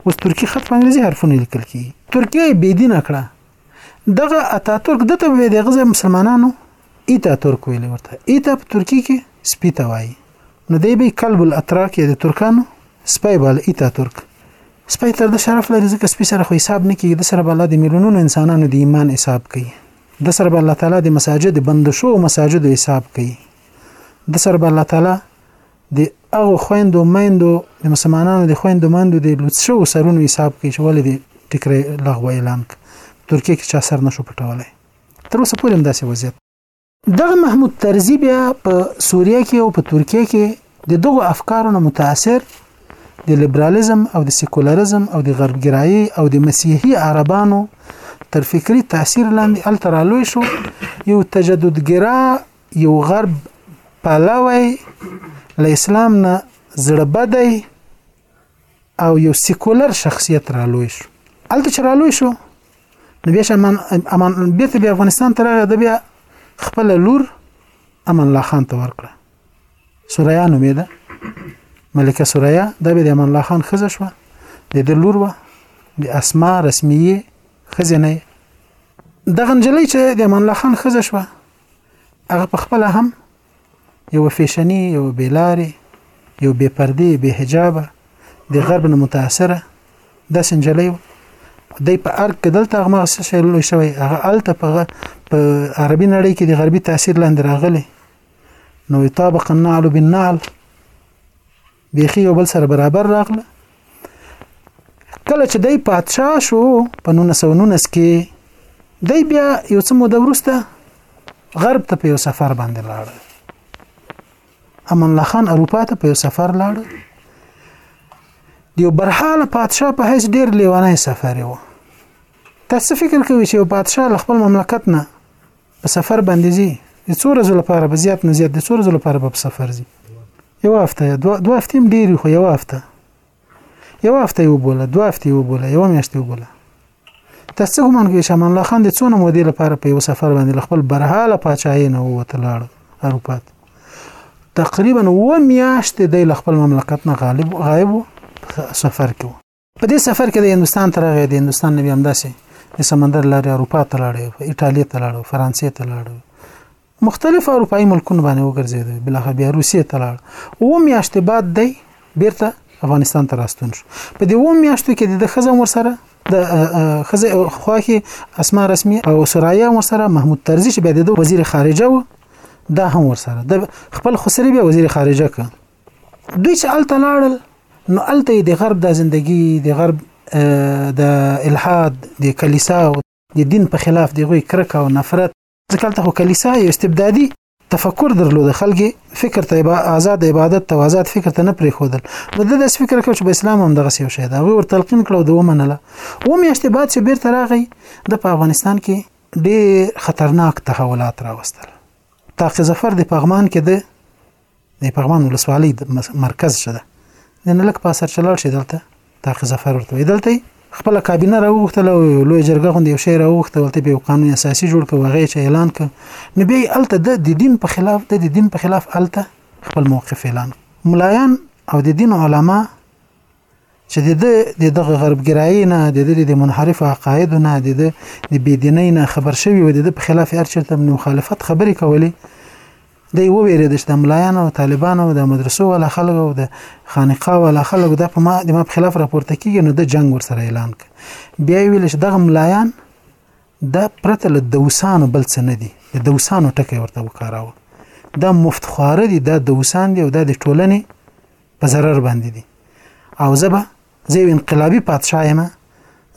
اوس ترکی خط په انګریزي حرفونه لیکل کیږي ترکیه بې دینه کړه دغه اتاتورک دته وې دغه ځای مسلمانانو ایتا ترک ویلې ورته ایتا په ترکی کې سپی ته وایي نو دی به کلب الاتراک یا د ترکانو سپی بل ایتا ترک سپی تر د شرف لري ځکه سپی سره خو حساب نه کیږي د سره بل د میلیونونو انسانانو د ایمان حساب کوي د سره بل تعالی د مساجد بند شو مساجد حساب کوي د سره بل تعالی د هغو خويندو میندو د مسلمانانو د خويندو میندو د لوڅ شو سرونو حساب کوي چې ولې د ټیکري لغوه اعلان ک ترکیه کې چا سر نشو پټولای تر اوسه پورې هم داسې وضعیت دغه محمود طرزي بیا په سوریه کې او په ترکیه کې د دغو افکارو نه متاثر د لیبرالیزم او د سیکولریزم او د غربګرایي او د مسیحي عربانو تر فکری تاثیر لاندې الترالوي شو یو تجددګرا یو غرب پلوی له اسلام نه زړه بدی او یو سیکولر شخصیت را لوی شو الته چې را لوی شو نو بیا امان امان بیرته بیا افغانستان ته راغی د بیا خپل لور امان الله خان ته ورکړه سوریا نومېده ملکه سوریا د بیا امان الله خان خزه شو د د لور و د اسما رسمیه خزه نه دغه نجلۍ چې د امان الله خان خزه شو هغه په خپل هم یو فیشنی یو بیلاری یو بی پردی بی حجاب د غرب نه متاثره د سنجلې دی په ارګ کې دلته هغه مغسه شې لوي شوی هغه الته په په عربي نړۍ کې د غربي تاثیر لاندې راغلی نو طابق النعل بالنعل بیخي یو بل سره برابر راغله کله چې دی پادشا شو په 1919 کې دی بیا یو څه موده وروسته غرب ته په یو سفر باندې لاړ امان الله خان اروپا ته په یو سفر لاړ یو برحاله پادشا په هیڅ ډیر لیوانه سفر و تاسو فکر کوئ چې یو پادشا خپل مملکت نه په سفر باندې زی د څو ورځې لپاره به زیات نه زیات د څو ورځې لپاره به په سفر زی یو هفته یا دوه دوه هفتې ډېری خو یو هفته یو هفته یو بوله دوه هفتې یو بوله یو میاشت یو بوله تاسو څه ګومان کوئ چې امان الله خان د څونه مودې لپاره په یو سفر باندې خپل برحاله پاچاهي نه ووت لاړ اروپا تقریبا و میاشتې د خپل مملکت نه غالب غایب سفر کې په دې سفر کې د هندستان تر هغه د هندستان نبی همداسې د سمندر لارې اروپا ته لاړې په ایتالیا ته لاړو فرانسې ته لاړو مختلف اروپאי ملکونه باندې وګرځید بل هغه بیا روسیې ته لاړ او میاشتې بعد دی بیرته افغانستان ته راستون شو په دې و میاشتو کې د خزم ور سره د خزه خواخي اسماء رسمي او سرايا ور سره محمود طرزي چې بیا د وزیر خارجه و دا هم ور سره د خپل خسري بیا وزیر خارجه ک دوی چې الته لاړل نو الته د غرب د زندگی د غرب د الحاد د کلیسا او د دین په خلاف د غوي کرکه او نفرت ځکه الته خو کلیسا یو استبدادي تفکر درلود خلګي فکر ته با آزاد عبادت ته آزاد فکر ته نه پرې خودل نو د داس فکر کوي چې په اسلام هم دغه یو شی دا غوي ور تلقین کړو دوه منله و میاشتې بعد چې بیرته راغی د په افغانستان کې ډېر خطرناک تحولات راوستل تاخ ظفر د پغمان کې د د پغمان ولسوالۍ مرکز څه ده د نلک په سر چلاړ شي دلته تاق ظفر ورته وي دلته خپل کابینه راوغوښتله او لوی جرګه غوندې یو شی راوغوښته ولته به قانون اساسي جوړ کړ وغه چې اعلان کړ نو به الته د دین په خلاف د دین په خلاف الته خپل موقف اعلان ملایان او د دین علما چې د ده د دغه غربګرایۍ نه د ده د منحرفو عقایدو نه د ده د بېدینۍ نه خبر شوي و د ده په خلاف هر چېرته د مخالفت خبرې کولې دی وویرېده چې د ملایانو او طالبانو او د مدرسو والا خلک او د خانقاه والا خلک دا په ما د ما په خلاف راپورته کېږي نو د جنګ ورسره اعلان کړ بیا یې ویل چې دغه ملایان دا پرته له دوسانو بل څه نه دي د دوسانو ټکی ورته وکاراوه دا مفتخواره دي دا دوسان دي او دا د ټولنې په ضرر باندې دي او زبه زه یو انقلابي پادشاه یم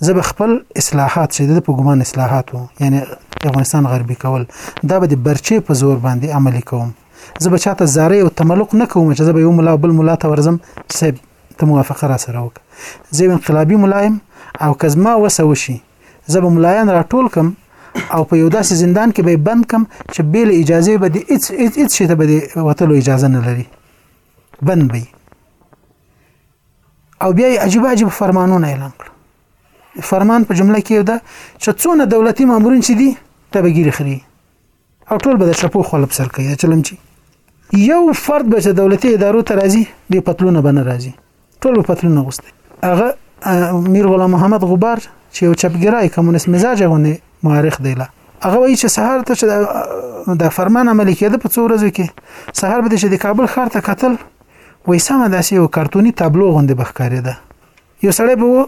زه به خپل اصلاحات چې د په ګمان اصلاحات وو یعنی افغانستان غربي کول دا به د برچې په زور باندې عملی کوم زه به چاته زارې او تملق نه کوم چې زه به یو ملا بل ملا ته ورزم چې ته موافقه را سره وکړه زه یو انقلابي ملایم او که زما وسه وشي زه به ملایان راټول کم او په یو داسې زندان کې به بند کم چې بې له اجازې به د هیڅ هیڅ شي ته به د وتلو اجازه نه لري بند بي او بیا عجیب عجیب فرمانونه اعلان کړ فرمان په جمله کې ده چې څونه دولتي مامورین چې دي تبګیری خري او ټول به د شپو خلب سر کوي چلم چې یو فرد به چې دولتي ادارو ته راځي د پتلونه بنه راځي ټول پتلون غوستي هغه میر غلام محمد غبار چې یو چپګرای کمونیست مزاج غونې مورخ دی لا هغه وایي چې سهار ته چې د فرمان عملی کېده په څو ورځو کې سهار به چې د کابل ښار ته قتل وای سم داسې یو کارتونی تابلو غوندې بخکاري ده یو سړی به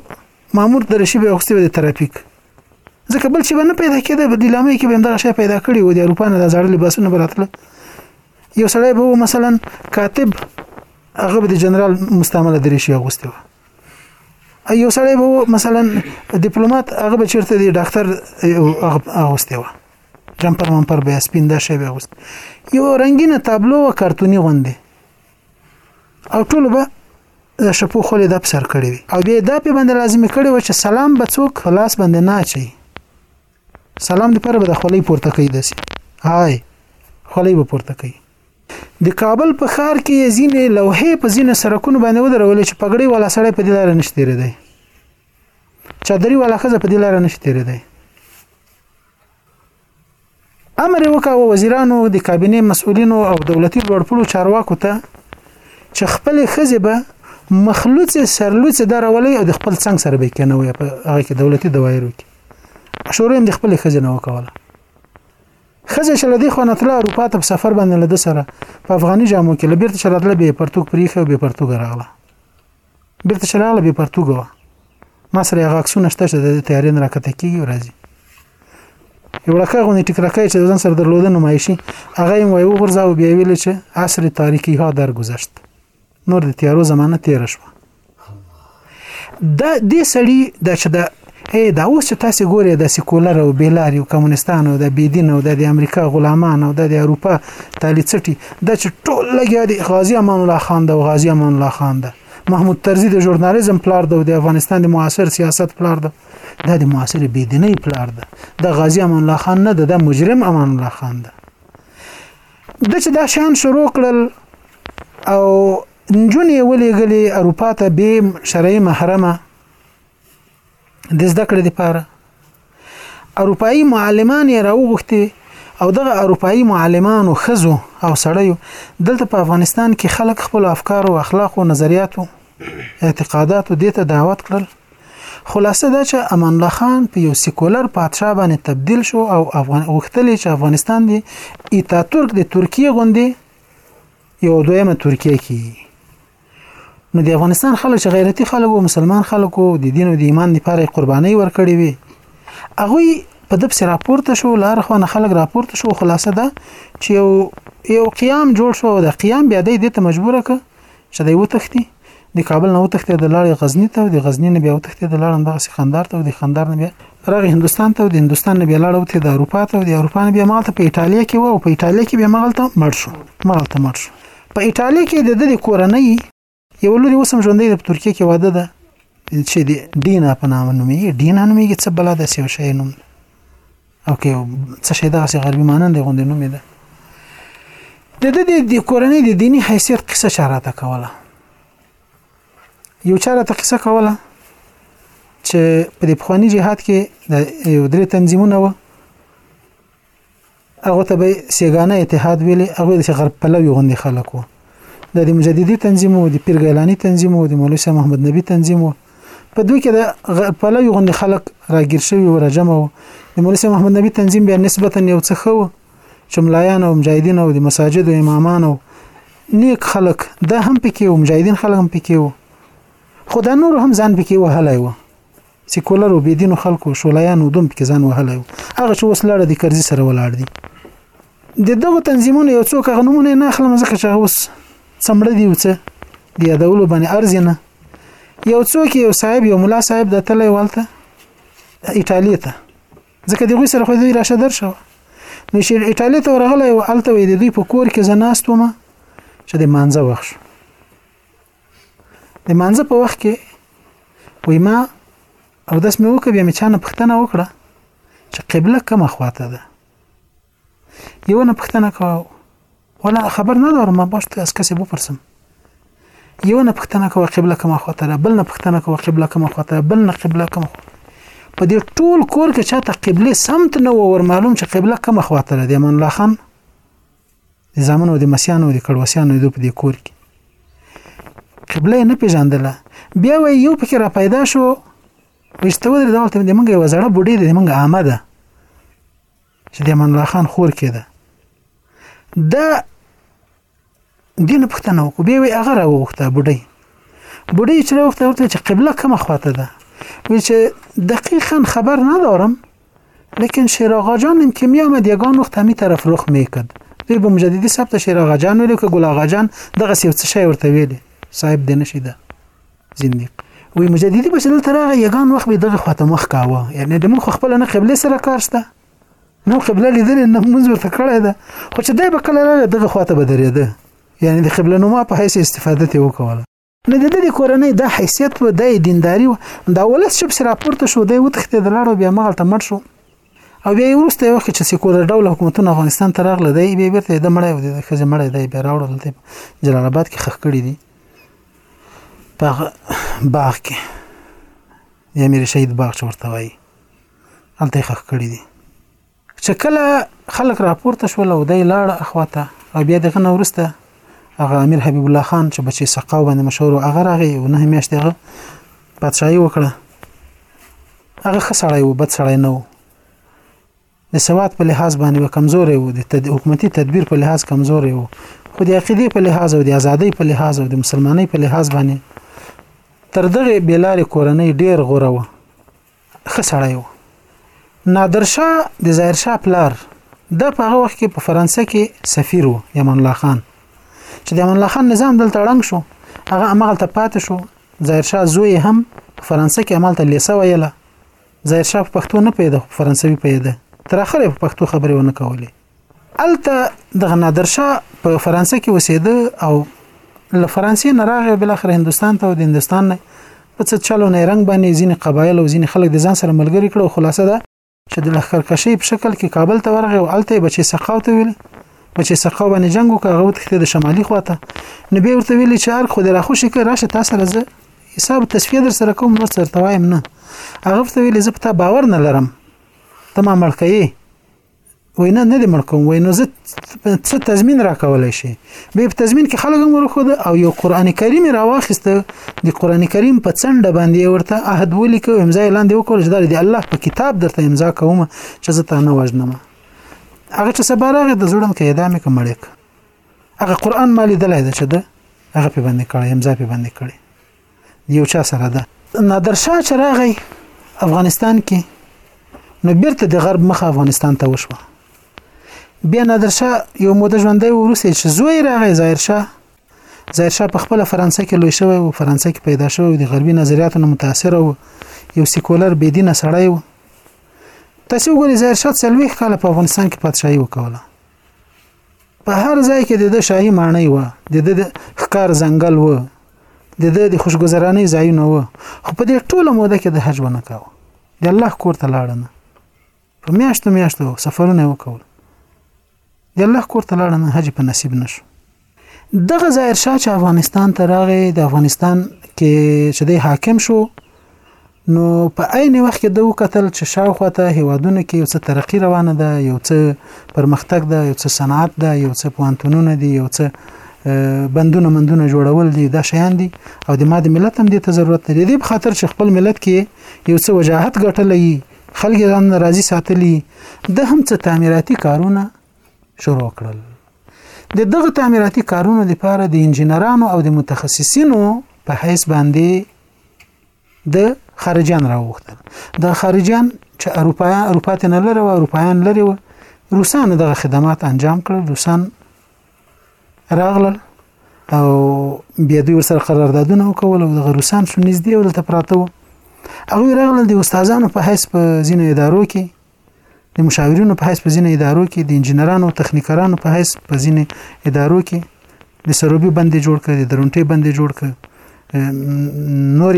مامور د رشي به اخستي د ترافیک ځکه بل چې باندې پیدا کېده به د لامې کې به دا شی پیدا کړی و د اروپا نه د زړه لباسونه براتله یو سړی به مثلا کاتب هغه د جنرال مستعمل د رشي اخستي و یو سړی به مثلا ډیپلوماټ هغه به چیرته دی ډاکټر اغوسته و جمپر ممپر به سپین دا شی به اغوست یو رنگینه تابلو و کارتونی غوندي او ټول به د شپو خولې د پسر کړې وي او بیا دا په باندې لازمي کړې و چې سلام به څوک په لاس باندې نه اچي سلام د پر به د خولې پورته کوي داسې هاي خولې به پورته کوي د کابل په ښار کې ځینې لوحې په ځینو سرکونو باندې ودرول چې پګړې والا سړی په دې لار نشته تیرې دی چادري والا خزه په دې لار نشته تیرې دی امر یې وکاوه وزیرانو د کابینې مسؤلینو او دولتي لوړپوړو چارواکو ته چې خپلې ښځې به مخلوڅې سرلوڅې درولې او د خپل څنګ سره به کېنوي په هغه کې دولتي دوایرو کې مشوره هم د خپلې ښځې نه وکوله ښځې چې له دې خوا نه تله اروپا ته په سفر باندې له ده سره په افغاني جامو کې له بېرته چې راتله به یې پرتوګ پرېښی او بې پرتوګه راغله بیرته چې راغله بې پرتوګه وه ما سره هغه عکسونه شته چې د تیارې نه راکته کېږي او راځي یو لکه غونې ټکرکه چې ځان سره درلوده نمایشي هغه یې وایي وغورځاو بیا ویل چې عصر تاریکی ها درگذشت نور د تیارو زمانه تیر شوه دا دې سړی د چې د هی دا اوس چې تاسې ګورې دا سیکولر او بې لارې او کمونستان او دا بې دین او دا د امریکا غلامان او دا د اروپا تالی څټي دا چې ټول لګیا دي غازی امان الله خان دا او غازی امان الله خان دا محمود طرزی د ژورنالیزم پلار دی او د افغانستان د معاصر سیاست پلار دی دا د معاصر بيدینۍ پلار دی د غازی امان الله خان نه د مجرم امان الله خان دی د چې دا شان شروع کړل او نجونې ولېګلې اروپا ته به شرعي محرمه د زده کړې لپاره اروپאי معلمان یې راوغوښتي او دغه اروپאי معلمانو خزو او سړیو دلته په افغانستان کې خلک خپل افکار او اخلاق او نظریات او اعتقادات دې ته دعوت کړل خلاصه دا چې امان الله خان په یو سیکولر پادشاه باندې تبدیل شو او افغان غوښتل چې افغانستان دی ایتاتورک د ترکیه غوندي یو دویمه ترکیه کې نو د افغانستان خلک چې غیرتي خلک او مسلمان خلک او د دین او د ایمان لپاره قرباني ورکړي وي هغه په دپس راپورته شو لار خو نه خلک راپورته شو خلاصه ده چې یو یو قیام جوړ شو د قیام بیا د دې ته مجبور ک چې د یو تختی د کابل نه وتښتې د لارې غزنی ته د غزنی نه بیا وتښتې د لارې دغه سخندر ته د خندر نه بیا راغی هندستان ته د هندستان نه بیا لارې وته د اروپا ته د اروپا نه بیا مالته په ایتالیا کې و او په ایتالیا کې بیا مالته مړ شو مالته مړ شو په ایټالیا کې د د کورنۍ یو لوري اوس هم ژوندۍ ده په ترکیه کې واده ده چې د ډینا په نامه نومېږي ډینا نومېږي څه بلا داسې یو شی نوم ده او که څه شی داسې غربي مانندې غوندې نومې ده د د د کورنۍ د دیني حیثیت قصه چا راته کوله یو چا راته قصه کوله چې په دې پخواني جهاد کې د یو درې تنظیمونه وه هغه ته به سیګانه اتحاد ویلې هغه د غرب پلوي غوندي خلک وو د دې مجددي تنظیم وو د پیر ګیلانی تنظیم وو د مولوی صاحب محمد نبی تنظیم وو په دوی کې د غرب پلوي غوندي خلک راګیر شوی و راجم وو د مولوی صاحب محمد نبی تنظیم بیا نسبتا یو څه خو چې ملایان او مجاهدین او د مساجد او امامان او نیک خلک دا هم پکې وو مجاهدین خلک هم پکې وو خو دا نور هم ځان پکې وهلای وو سیکولرو بی دینو خلکو شولایانو دوم پکې ځان وهلی و هغه چې اوس لاړه دي کرزي سره ولاړ دي د دغه تنظیمونو یو څوک هغه نمونه نه اخلم ځکه چې اوس څمړه دی وڅ د یادولو باندې ارزي نه یو څوک یو صاحب یو ملا صاحب د تلې والته ایتالیا ته ځکه دغه سره خو دوی راشه درشه نو چې ایتالیا ته ورغله او الته وې د دوی په کور کې زناستومه چې د مانزه وخت د مانځه په وخت کې وای ما او داس مې وکړ بیا مې چا نه پوښتنه وکړه چې قبله کومه خواته ده یو نه پوښتنه کوه ولا خبر نه دارم ما باش از کسی بپرسم یو نه پوښتنه کوه قبله کومه خواته ده بل نه پوښتنه کوه قبله کومه خواته بل نه قبله کومه خواته په دې ټول کور کې چاته قبله سمت نه و ور معلوم چې قبله کومه خواته ده امان الله خان د زامن او د مسیانو او د کړوسیانو د په دې کور کې قبله نه پیژاندله بیا وی یو پکې را پیدا شو وشته ودر دا وخت د منګه یو زړه بډې د منګه آمده چې د امان الله خان خور کې ده دا دین پښتنه وکړو بیا وی هغه راوخته بډې بډې چې راوخته ورته چې قبله کومه خواته ده وی چې دقیقا خبر نه دارم لیکن شیر آقا جان هم که می آمد یگان وقت همی طرف رخ می کد وی به مجددی صاحب ته شیر آقا جان ویلو که گل آقا جان دغه سیو څه شی ورته ویلی صاحب دې نشي ده زندیق وی مجددی به دلته راغی یگان وخت به دغه خواته مخ کاوه یعنی د مونږ خپل نه قبله سره کار شته نو قبله لیدل نه مونږ ورته کړی ده خو چې دی به کله راغی دغه خواته به درېده یعنی د قبله نما په حیث استفاده ته وکوله نو د دې کورنۍ دا حیثیت و د دینداری و دا ولس چې په راپورته شو دی وتخته د لړو بیا مغل ته مړ شو او بیا ورسته یو چې سیکولر ډول حکومتونه افغانستان ته راغله دی بیا بیرته د مړی او د خځه مړی دی بیا راوړل دی جلال آباد کې خخ کړی دی په باغ کې د امیر شهید باغ چورته وای هلته خخ کړی دی چې کله خلک راپورته شول او دی لاړ اخواته او بیا دغه نه ورسته هغه امیر حبیب الله خان چې بچی سقاو باندې مشهور او هغه راغی او نه میاشتې هغه پادشاهي وکړه هغه ښه سړی و بد سړی نه و د سواد په لحاظ باندې کمزورې وو د تد... حکومتي تدبیر په لحاظ کمزورې وو خو د عقیده په لحاظ او د ازادۍ په لحاظ او د مسلمانۍ په لحاظ باندې تر دغه بیلارې کورنۍ ډیر غوره وو ښه سړی و نادرشاه د ظاهرشاه پلار دا په هغه وخت کې په فرانسه کې سفیر و یمن الله خان چې د یمن الله خان نظام دلته ړنګ شو هغه امغلته پاتې شو ظاهرشاه زوی هم په فرانسه کې امالته لیسه ویله ظاهرشاه په پښتو نه پیدا خو فرانسوي پیدا تر اخره په پښتو خبرې ونه کولې الته دغه نادرشاه په فرانسه کې وسیده او له فرانسې نه راغی بل اخر هندستان ته او د هندستان نه په څه چلو نه رنگ باندې ځینې قبایل او ځینې خلک د ځان سره ملګری کړو خلاصه ده چې د لخرکشي په شکل کې کابل ته ورغی او الته بچي سقاو ته ویل بچي سقاو باندې جنگ وکړ هغه تخته د شمالي خواته نو به ورته ویل چې هر خو د راخوشي کې راشه تاسو سره زه حساب تصفیه در سره کوم نور سره توایم نه هغه ته ویل زه په تا باور نه لرم ته ما مړ کړې وینا نه دی مړ کوم وای نو زه څه تضمین راکولای شي به په تضمین کې خلک هم ورخود او یو قران کریم راواخیسته د قران کریم په څنډه باندې ورته عهد ولیکو امضا لاندې وکړ چې د الله په کتاب درته امضا کوم چې زه تا نه وژنم هغه چې سبا راغی د ظلم کې اعدام کومړک هغه قران مالي دلای ده چې ده هغه په باندې کړی امضا په باندې کړی د یو چا سره ده نادرشاه چې راغی افغانستان کې نو بیرته د غرب مخه افغانستان ته وشوه بیا نادرشاه یو موده ژوندی ورسې چې زوی راغی ظاهرشاه ظاهرشاه په خپل فرانسه کې لوی شوی او فرانسه کې پیدا شوی د غربي نظریاتو نه متاثر و یو سیکولر بيدینه سړی و تاسو وګورئ ظاهرشاه څلوي کال په افغانستان کې پاتشاهي وکوله په هر ځای کې د د شاهي ماڼۍ و د د ښکار ځنګل و د د د خوشګذرانۍ ځایونه و خو په دې ټوله موده کې د حج ونه کاوه د الله کور ته لاړ نه په میاشتو میاشتو سفرونه وکول د الله کور ته لاړ نه حج په نصیب نشو دغه ظاهر شاه چې افغانستان ته راغی د افغانستان کې چې د حاکم شو نو په عین وخت کې ده وکتل چې شاوخوا ته هیوادونو کې یو څه ترقی روانه ده یو څه پرمختګ ده یو څه صنعت ده یو څه پوهنتونونه دي یو څه بندونه مندونه جوړول دي دا شیان دي او د ماده ملت هم دې ته ضرورت لري دې په خاطر چې خپل ملت کې یو څه وجاهت ګټلې خلک ځان راضي ساتلي د هم څه تعمیراتي کارونه شروع کړل د دغه تعمیراتي کارونو لپاره د انجنیرانو او د متخصصینو په حیث باندې د خارجيان راوغوښتل د خارجيان چې اروپایان اروپا ته نه لره و اروپایان لري و روسانو دغه خدمات انجام کړل روسان راغلل او بیا دوی ورسره قراردادونه وکول او دغه روسان شو نږدې ولته پراته و هغه راغلل د استادانو په حیث په ځینو ادارو کې د مشاورینو په حیث په ځینې ادارو کې د انجنیرانو او تخنیکرانو په حیث په ځینې ادارو کې د سروبي بندې جوړ کړ د درونټې بندې جوړ کړ نور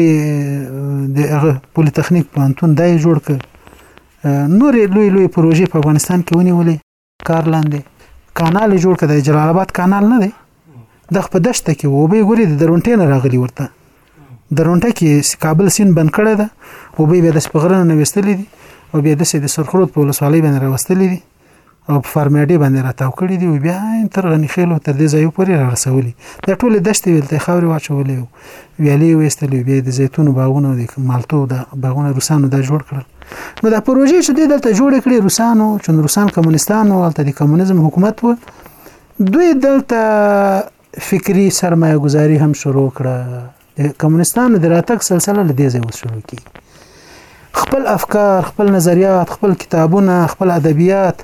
د هغه پولی تخنیک پوهنتون دای جوړ کړ نور لوی لوی پروژې په افغانستان کې ونیولې کار لاندې کانال جوړ کړ د جلال آباد کانال نه دی د خپل دشته کې و به ګوري د درونټې نه راغلی ورته درونټه کې کابل سین بند کړی ده او به بیا د سپغرنه نه وستلې دي او بیا د سې د سرخرود په ولسوالۍ باندې راوستلې دي او په فارمیډي باندې راتاو کړی دی او بیا تر غنی خېلو تر دې ځای پورې را رسولي دا ټول دشت ویل ته خاوري واچولې ویالې وېستلې بیا د زیتونو باغونه د مالټو د باغونه روسانو دا جوړ کړل نو دا پروژې چې دوی دلته جوړ کړې روسانو چې روسان کمونستانو هلته د کمونیزم حکومت و دوی دلته فکری سرمایه گذاری هم شروع کړه د کمونستانو د راتګ سلسله له دې ځای وسلو کی خپل افکار خپل نظریات خپل کتابونه خپل ادبیات